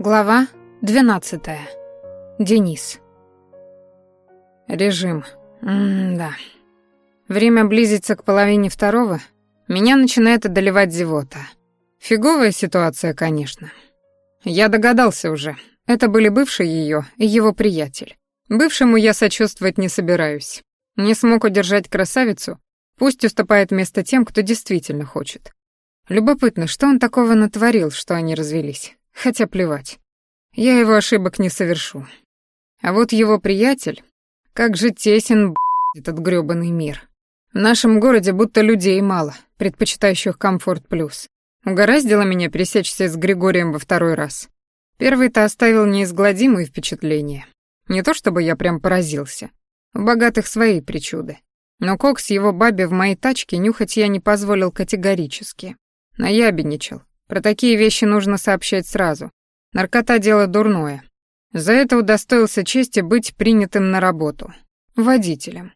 Глава 12. Денис. Режим. М-да. Время близится к половине второго. Меня начинает одолевать зевота. Фиговая ситуация, конечно. Я догадался уже. Это были бывший ее и его приятель. Бывшему я сочувствовать не собираюсь. Не смог удержать красавицу, пусть уступает место тем, кто действительно хочет. Любопытно, что он такого натворил, что они развелись. Хотя плевать. Я его ошибок не совершу. А вот его приятель... Как же тесен, этот грёбаный мир. В нашем городе будто людей мало, предпочитающих комфорт плюс. Угораздило меня пересечься с Григорием во второй раз. Первый-то оставил неизгладимые впечатления. Не то чтобы я прям поразился. У богатых свои причуды. Но кокс его бабе в моей тачке нюхать я не позволил категорически. Наябедничал. Про такие вещи нужно сообщать сразу. Наркота — дело дурное. За это удостоился чести быть принятым на работу. Водителем.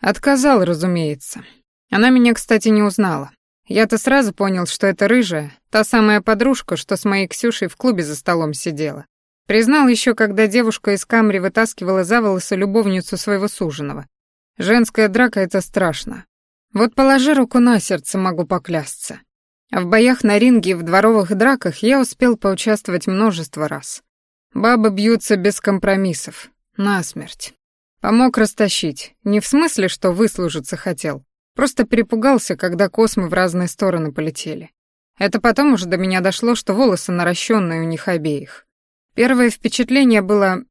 Отказал, разумеется. Она меня, кстати, не узнала. Я-то сразу понял, что это рыжая, та самая подружка, что с моей Ксюшей в клубе за столом сидела. Признал еще, когда девушка из камри вытаскивала за волосы любовницу своего суженого. Женская драка — это страшно. Вот положи руку на сердце, могу поклясться. А в боях на ринге и в дворовых драках я успел поучаствовать множество раз. Бабы бьются без компромиссов, насмерть. Помог растащить, не в смысле, что выслужиться хотел, просто перепугался, когда космы в разные стороны полетели. Это потом уже до меня дошло, что волосы наращенные у них обеих. Первое впечатление было...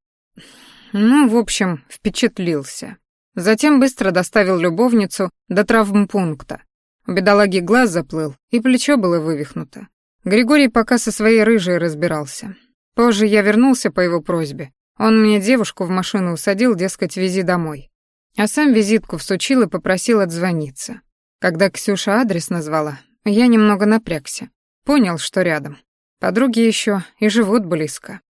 Ну, в общем, впечатлился. Затем быстро доставил любовницу до травмпункта, у бедолаги глаз заплыл, и плечо было вывихнуто. Григорий пока со своей рыжей разбирался. Позже я вернулся по его просьбе. Он мне девушку в машину усадил, дескать, вези домой. А сам визитку всучил и попросил отзвониться. Когда Ксюша адрес назвала, я немного напрягся. Понял, что рядом. Подруги еще и живут близко.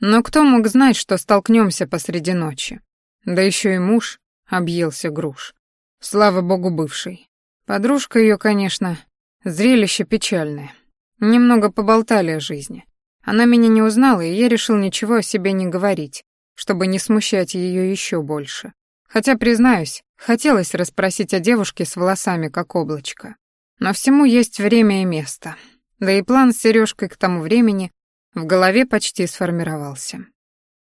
Но кто мог знать, что столкнемся посреди ночи? Да еще и муж объелся груш. Слава богу, бывший. Подружка ее, конечно, зрелище печальное. Немного поболтали о жизни. Она меня не узнала, и я решил ничего о себе не говорить, чтобы не смущать ее еще больше. Хотя, признаюсь, хотелось расспросить о девушке с волосами, как облачко. Но всему есть время и место. Да и план с Сережкой к тому времени в голове почти сформировался.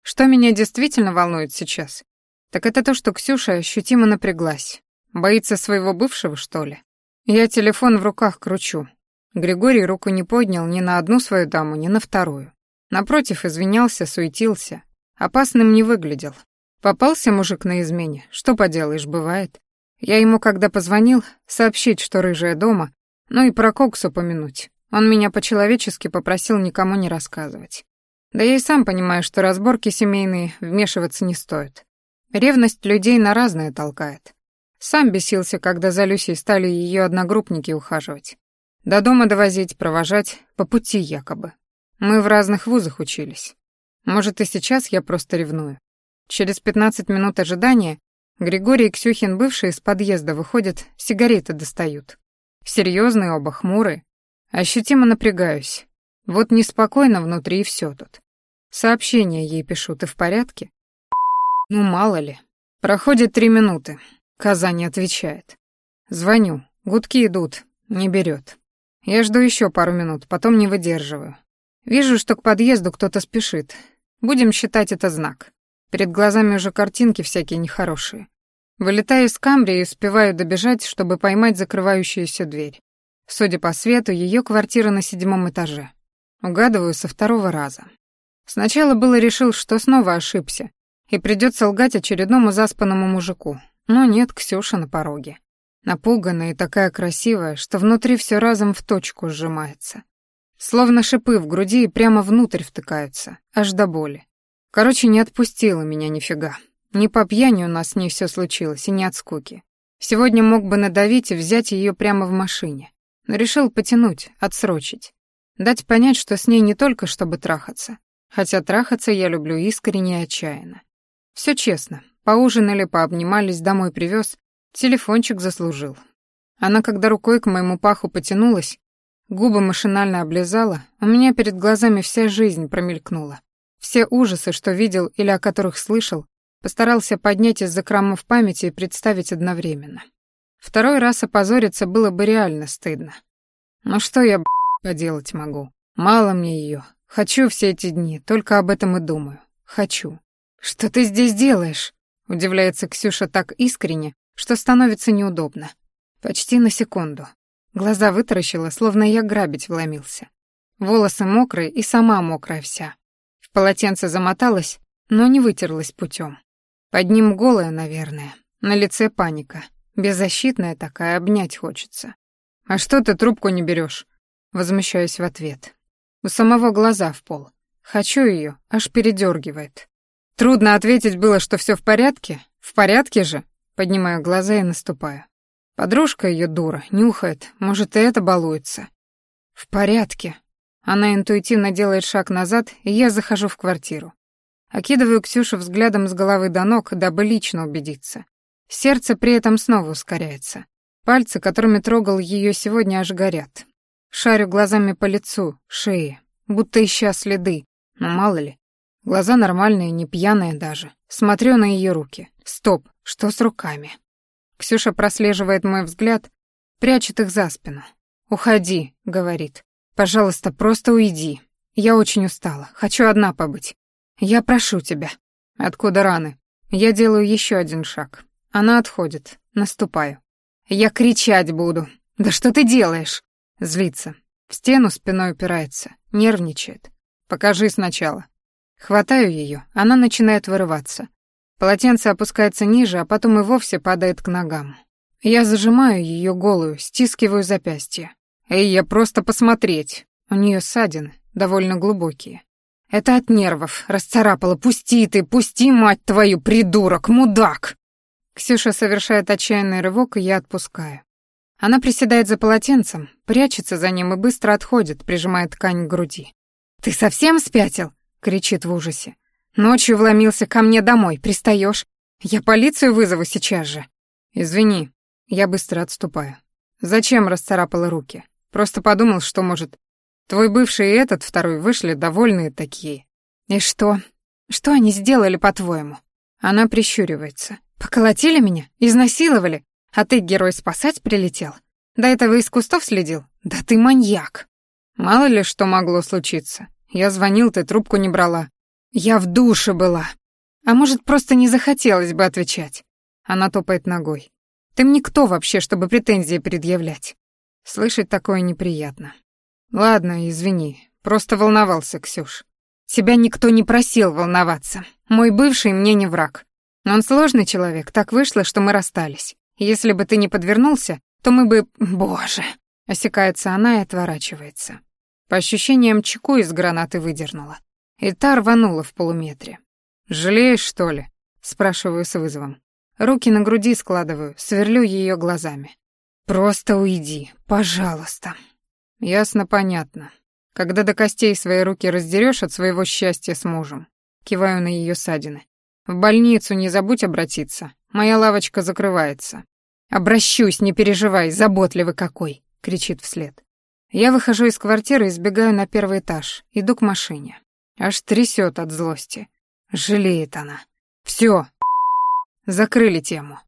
Что меня действительно волнует сейчас, так это то, что Ксюша ощутимо напряглась. Боится своего бывшего, что ли? Я телефон в руках кручу. Григорий руку не поднял ни на одну свою даму, ни на вторую. Напротив, извинялся, суетился. Опасным не выглядел. Попался мужик на измене, что поделаешь, бывает. Я ему, когда позвонил, сообщить, что рыжая дома, ну и про Кокс упомянуть. Он меня по-человечески попросил никому не рассказывать. Да я и сам понимаю, что разборки семейные вмешиваться не стоит. Ревность людей на разное толкает. Сам бесился, когда за Люсей стали ее одногруппники ухаживать. До дома довозить, провожать, по пути якобы. Мы в разных вузах учились. Может, и сейчас я просто ревную. Через 15 минут ожидания Григорий и Ксюхин бывшие из подъезда выходят, сигареты достают. Серьезные оба, хмурые. Ощутимо напрягаюсь. Вот неспокойно внутри и все тут. Сообщение ей пишу, ты в порядке? Ну, мало ли. Проходит три минуты. Коза не отвечает. Звоню. Гудки идут. Не берет. Я жду еще пару минут, потом не выдерживаю. Вижу, что к подъезду кто-то спешит. Будем считать это знак. Перед глазами уже картинки всякие нехорошие. Вылетаю из камри и успеваю добежать, чтобы поймать закрывающуюся дверь. Судя по свету, ее квартира на седьмом этаже. Угадываю со второго раза. Сначала было решил, что снова ошибся, и придется лгать очередному заспанному мужику. Но нет, Ксюша на пороге. Напуганная и такая красивая, что внутри все разом в точку сжимается. Словно шипы в груди и прямо внутрь втыкаются, аж до боли. Короче, не отпустила меня нифига. Не по пьяни у нас с ней все случилось, и не от скуки. Сегодня мог бы надавить и взять ее прямо в машине. Но решил потянуть, отсрочить. Дать понять, что с ней не только чтобы трахаться. Хотя трахаться я люблю искренне и отчаянно. Все честно, Поужинали, пообнимались, домой привез, телефончик заслужил. Она, когда рукой к моему паху потянулась, Губы машинально облизала, у меня перед глазами вся жизнь промелькнула. Все ужасы, что видел или о которых слышал, постарался поднять из закромов памяти и представить одновременно. Второй раз опозориться было бы реально стыдно. Но что я, б***, поделать могу? Мало мне ее. Хочу все эти дни, только об этом и думаю. Хочу. Что ты здесь делаешь? Удивляется Ксюша так искренне, что становится неудобно. Почти на секунду. Глаза вытаращила, словно я грабить вломился. Волосы мокрые и сама мокрая вся. В полотенце замоталась, но не вытерлась путем. Под ним голая, наверное. На лице паника. Беззащитная такая, обнять хочется. «А что ты трубку не берешь? Возмущаюсь в ответ. У самого глаза в пол. Хочу ее, аж передергивает. Трудно ответить было, что все в порядке. В порядке же? Поднимаю глаза и наступаю. Подружка ее дура, нюхает, может, и это балуется. В порядке. Она интуитивно делает шаг назад, и я захожу в квартиру. Окидываю Ксюшу взглядом с головы до ног, дабы лично убедиться. Сердце при этом снова ускоряется. Пальцы, которыми трогал ее сегодня, аж горят. Шарю глазами по лицу, шее, будто ища следы, но мало ли. Глаза нормальные, не пьяные даже. Смотрю на ее руки. Стоп, что с руками? Ксюша прослеживает мой взгляд, прячет их за спину. «Уходи», — говорит. «Пожалуйста, просто уйди. Я очень устала, хочу одна побыть. Я прошу тебя». Откуда раны? Я делаю еще один шаг. Она отходит. Наступаю. Я кричать буду. Да что ты делаешь? Злится. В стену спиной упирается. Нервничает. Покажи сначала. Хватаю ее. Она начинает вырываться. Полотенце опускается ниже, а потом и вовсе падает к ногам. Я зажимаю ее голую, стискиваю запястье. Эй, я просто посмотреть. У нее ссадины, довольно глубокие. Это от нервов. Расцарапала. Пусти ты, пусти, мать твою, придурок, мудак. Ксюша совершает отчаянный рывок, и я отпускаю. Она приседает за полотенцем, прячется за ним и быстро отходит, прижимая ткань к груди. «Ты совсем спятил?» — кричит в ужасе. «Ночью вломился ко мне домой, пристаешь? Я полицию вызову сейчас же». «Извини». Я быстро отступаю. «Зачем расцарапала руки? Просто подумал, что, может, твой бывший и этот второй вышли довольные такие». «И что? Что они сделали, по-твоему?» Она прищуривается. «Поколотили меня? Изнасиловали? А ты, герой, спасать прилетел? До этого из кустов следил? Да ты маньяк!» «Мало ли что могло случиться. Я звонил, ты трубку не брала. Я в душе была. А может, просто не захотелось бы отвечать?» Она топает ногой. «Ты мне кто вообще, чтобы претензии предъявлять?» Слышать такое неприятно. «Ладно, извини. Просто волновался, Ксюш. Тебя никто не просил волноваться. Мой бывший мне не враг. Он сложный человек, так вышло, что мы расстались. Если бы ты не подвернулся, то мы бы... Боже!» Осекается она и отворачивается. По ощущениям, чеку из гранаты выдернула. И та рванула в полуметре. «Жалеешь, что ли?» Спрашиваю с вызовом. Руки на груди складываю, сверлю ее глазами. «Просто уйди, пожалуйста». «Ясно, понятно. Когда до костей свои руки раздерешь от своего счастья с мужем». Киваю на ее садины. В больницу не забудь обратиться. Моя лавочка закрывается. Обращусь, не переживай, заботливый какой, кричит вслед. Я выхожу из квартиры и сбегаю на первый этаж, иду к машине. Аж трясет от злости. Жалеет она. Все. Закрыли тему.